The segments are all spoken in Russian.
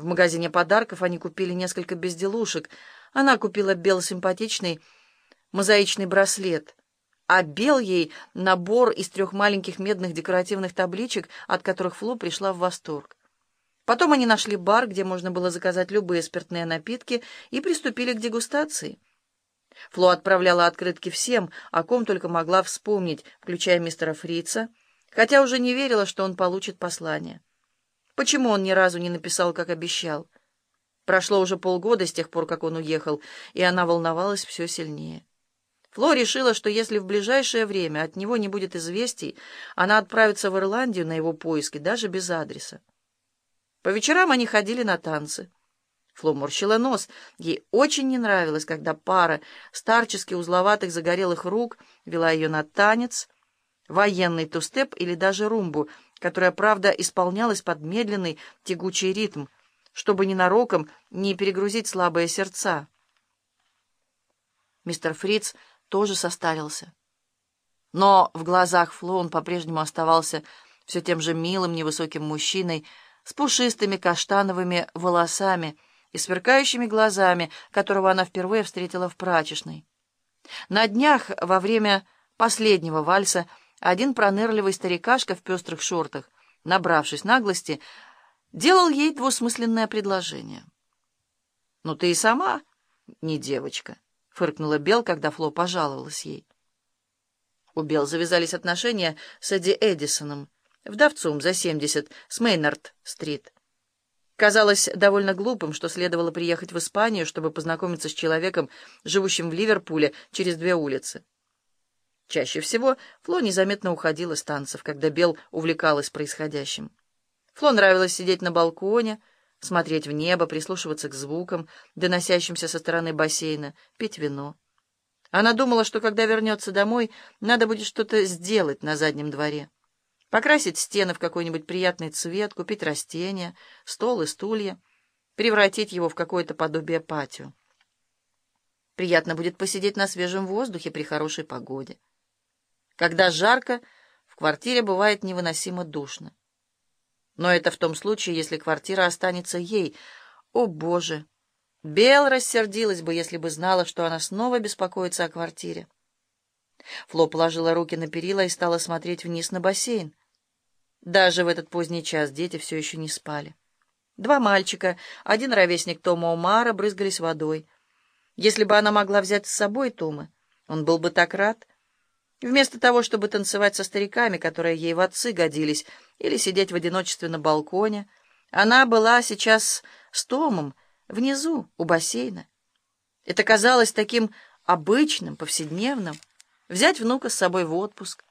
В магазине подарков они купили несколько безделушек. Она купила Бел симпатичный мозаичный браслет, а Бел ей набор из трех маленьких медных декоративных табличек, от которых Фло пришла в восторг. Потом они нашли бар, где можно было заказать любые спиртные напитки, и приступили к дегустации. Фло отправляла открытки всем, о ком только могла вспомнить, включая мистера Фрица, хотя уже не верила, что он получит послание. Почему он ни разу не написал, как обещал? Прошло уже полгода с тех пор, как он уехал, и она волновалась все сильнее. Фло решила, что если в ближайшее время от него не будет известий, она отправится в Ирландию на его поиски, даже без адреса. По вечерам они ходили на танцы. Фло морщила нос. Ей очень не нравилось, когда пара старчески узловатых загорелых рук вела ее на танец, военный тустеп или даже румбу — которая, правда, исполнялась под медленный тягучий ритм, чтобы ненароком не перегрузить слабые сердца. Мистер Фриц тоже состарился. Но в глазах Фло он по-прежнему оставался все тем же милым невысоким мужчиной с пушистыми каштановыми волосами и сверкающими глазами, которого она впервые встретила в прачечной. На днях, во время последнего вальса, один пронырливый старикашка в пестрых шортах, набравшись наглости, делал ей двусмысленное предложение. «Ну ты и сама не девочка», — фыркнула Бел, когда Фло пожаловалась ей. У Бел завязались отношения с Эдди Эдисоном, вдовцом за 70 с Мейнард-стрит. Казалось довольно глупым, что следовало приехать в Испанию, чтобы познакомиться с человеком, живущим в Ливерпуле через две улицы. Чаще всего Фло незаметно уходила с танцев, когда Бел увлекалась происходящим. Фло нравилось сидеть на балконе, смотреть в небо, прислушиваться к звукам, доносящимся со стороны бассейна, пить вино. Она думала, что когда вернется домой, надо будет что-то сделать на заднем дворе. Покрасить стены в какой-нибудь приятный цвет, купить растения, стол и стулья, превратить его в какое-то подобие патио. Приятно будет посидеть на свежем воздухе при хорошей погоде. Когда жарко, в квартире бывает невыносимо душно. Но это в том случае, если квартира останется ей. О, Боже! Бел рассердилась бы, если бы знала, что она снова беспокоится о квартире. Фло положила руки на перила и стала смотреть вниз на бассейн. Даже в этот поздний час дети все еще не спали. Два мальчика, один ровесник Тома Омара, брызгались водой. Если бы она могла взять с собой Тома, он был бы так рад. Вместо того, чтобы танцевать со стариками, которые ей в отцы годились, или сидеть в одиночестве на балконе, она была сейчас с Томом внизу, у бассейна. Это казалось таким обычным, повседневным — взять внука с собой в отпуск.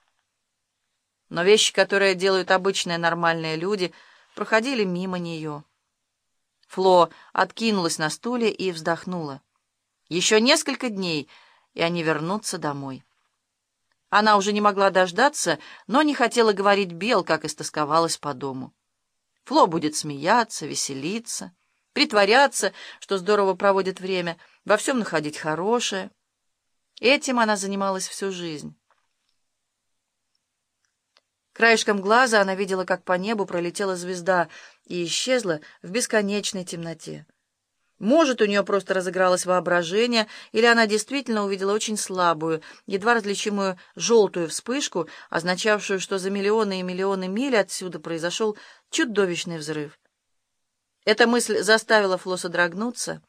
Но вещи, которые делают обычные нормальные люди, проходили мимо нее. Фло откинулась на стуле и вздохнула. Еще несколько дней, и они вернутся домой. Она уже не могла дождаться, но не хотела говорить Бел, как истосковалась по дому. Фло будет смеяться, веселиться, притворяться, что здорово проводит время, во всем находить хорошее. Этим она занималась всю жизнь. Краешком глаза она видела, как по небу пролетела звезда и исчезла в бесконечной темноте. Может, у нее просто разыгралось воображение, или она действительно увидела очень слабую, едва различимую желтую вспышку, означавшую, что за миллионы и миллионы миль отсюда произошел чудовищный взрыв. Эта мысль заставила Фло содрогнуться,